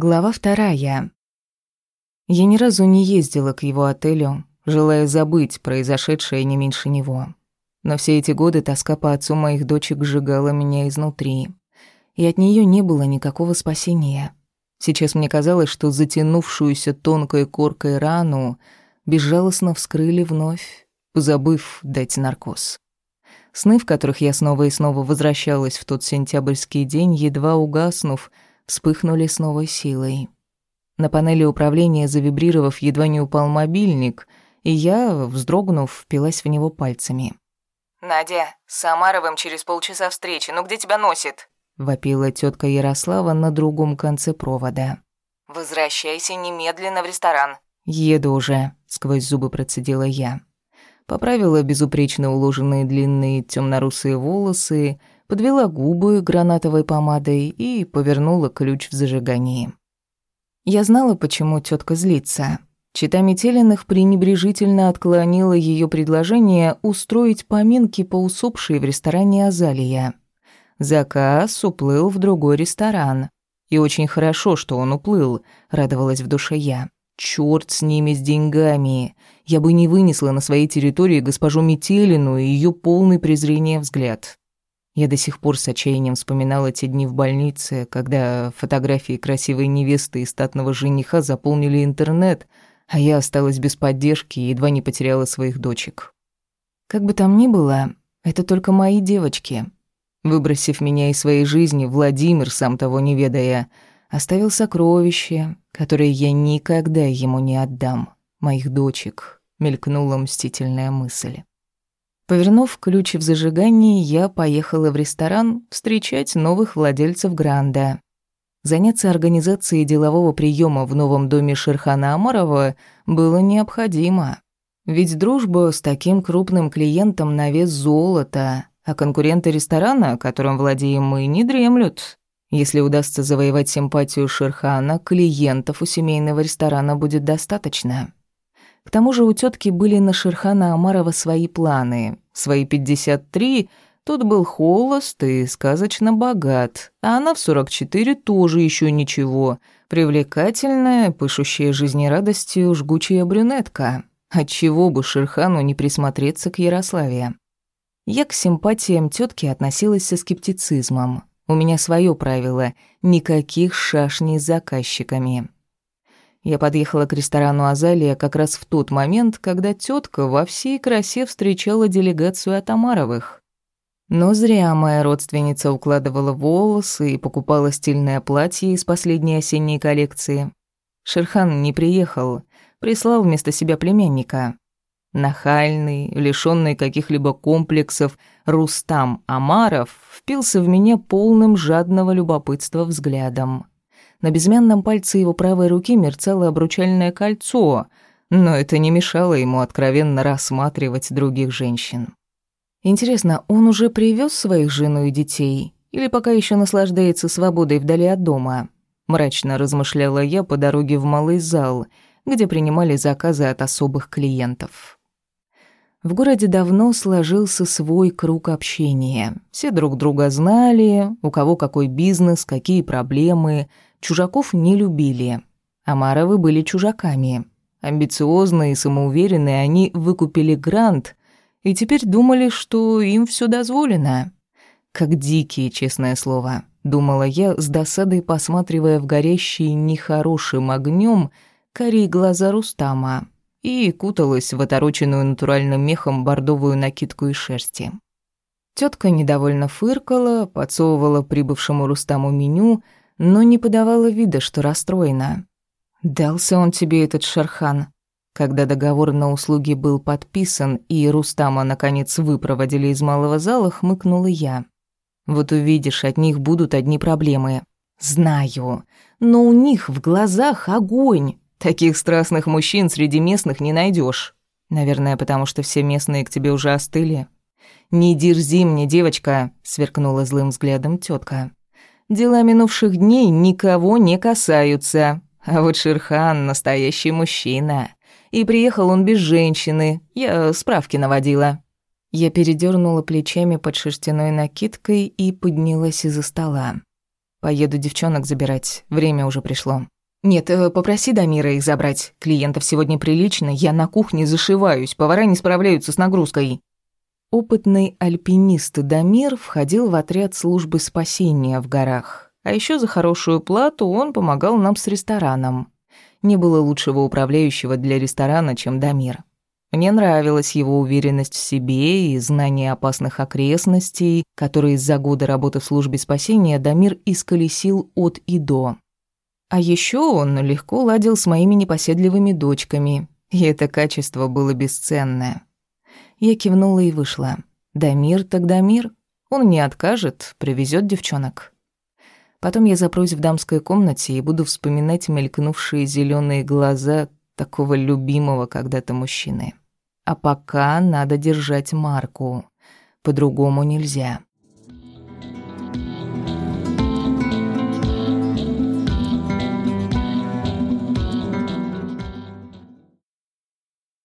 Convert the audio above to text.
Глава вторая. Я ни разу не ездила к его отелю, желая забыть произошедшее не меньше него. Но все эти годы тоска по отцу моих дочек сжигала меня изнутри. И от нее не было никакого спасения. Сейчас мне казалось, что затянувшуюся тонкой коркой рану безжалостно вскрыли вновь, забыв дать наркоз. Сны, в которых я снова и снова возвращалась в тот сентябрьский день, едва угаснув, вспыхнули с новой силой. На панели управления, завибрировав, едва не упал мобильник, и я, вздрогнув, впилась в него пальцами. «Надя, с Самаровым через полчаса встречи, ну где тебя носит?» Вопила тетка Ярослава на другом конце провода. «Возвращайся немедленно в ресторан». «Еду уже», — сквозь зубы процедила я. Поправила безупречно уложенные длинные темно-русые волосы, подвела губы гранатовой помадой и повернула ключ в зажигании. Я знала, почему тетка злится. Чита Метелиных пренебрежительно отклонила ее предложение устроить поминки по усопшей в ресторане «Азалия». Заказ уплыл в другой ресторан. И очень хорошо, что он уплыл, радовалась в душе я. Чёрт с ними, с деньгами. Я бы не вынесла на своей территории госпожу Метелину и ее полный презрения взгляд. Я до сих пор с отчаянием вспоминала те дни в больнице, когда фотографии красивой невесты и статного жениха заполнили интернет, а я осталась без поддержки и едва не потеряла своих дочек. Как бы там ни было, это только мои девочки. Выбросив меня из своей жизни, Владимир, сам того не ведая, оставил сокровище, которое я никогда ему не отдам. Моих дочек, мелькнула мстительная мысль. Повернув ключ в зажигании, я поехала в ресторан встречать новых владельцев Гранда. Заняться организацией делового приема в новом доме Шерхана Амарова было необходимо. Ведь дружба с таким крупным клиентом на вес золота, а конкуренты ресторана, которым владеем мы, не дремлют. Если удастся завоевать симпатию Шерхана, клиентов у семейного ресторана будет достаточно. К тому же у тетки были на Шерхана Амарова свои планы. Свои 53 тот был холост и сказочно богат, а она в 44 тоже еще ничего. Привлекательная, пышущая жизнерадостью жгучая брюнетка. Отчего бы Шерхану не присмотреться к Ярославе? Я к симпатиям тетки относилась со скептицизмом. У меня свое правило — никаких шашней с заказчиками. Я подъехала к ресторану «Азалия» как раз в тот момент, когда тетка во всей красе встречала делегацию от Амаровых. Но зря моя родственница укладывала волосы и покупала стильное платье из последней осенней коллекции. Шерхан не приехал, прислал вместо себя племянника. Нахальный, лишённый каких-либо комплексов, Рустам Амаров впился в меня полным жадного любопытства взглядом. На безымянном пальце его правой руки мерцало обручальное кольцо, но это не мешало ему откровенно рассматривать других женщин. Интересно, он уже привез своих жену и детей или пока еще наслаждается свободой вдали от дома? Мрачно размышляла я по дороге в малый зал, где принимали заказы от особых клиентов. В городе давно сложился свой круг общения. Все друг друга знали, у кого какой бизнес, какие проблемы — Чужаков не любили. Амаровы были чужаками. Амбициозные и самоуверенные, они выкупили грант и теперь думали, что им все дозволено. Как дикие, честное слово, думала я, с досадой посматривая в горящие нехорошим огнем карие глаза Рустама и куталась в отороченную натуральным мехом бордовую накидку из шерсти. Тетка недовольно фыркала, подсовывала прибывшему Рустаму меню — но не подавала вида, что расстроена. «Дался он тебе, этот Шерхан». Когда договор на услуги был подписан и Рустама, наконец, выпроводили из малого зала, хмыкнула я. «Вот увидишь, от них будут одни проблемы». «Знаю, но у них в глазах огонь. Таких страстных мужчин среди местных не найдешь. Наверное, потому что все местные к тебе уже остыли». «Не дерзи мне, девочка», — сверкнула злым взглядом тетка. Дела минувших дней никого не касаются. А вот Шерхан — настоящий мужчина. И приехал он без женщины. Я справки наводила». Я передернула плечами под шерстяной накидкой и поднялась из-за стола. Поеду девчонок забирать, время уже пришло. Нет, э, попроси Дамира их забрать. Клиентов сегодня прилично, я на кухне зашиваюсь, повара не справляются с нагрузкой. Опытный альпинист Дамир входил в отряд службы спасения в горах. А еще за хорошую плату он помогал нам с рестораном. Не было лучшего управляющего для ресторана, чем Дамир. Мне нравилась его уверенность в себе и знание опасных окрестностей, которые за годы работы в службе спасения Дамир исколесил от и до. А еще он легко ладил с моими непоседливыми дочками, и это качество было бесценное. Я кивнула и вышла. Дамир так Дамир. Он не откажет, привезет девчонок. Потом я запрусь в дамской комнате и буду вспоминать мелькнувшие зеленые глаза такого любимого когда-то мужчины. А пока надо держать марку. По-другому нельзя.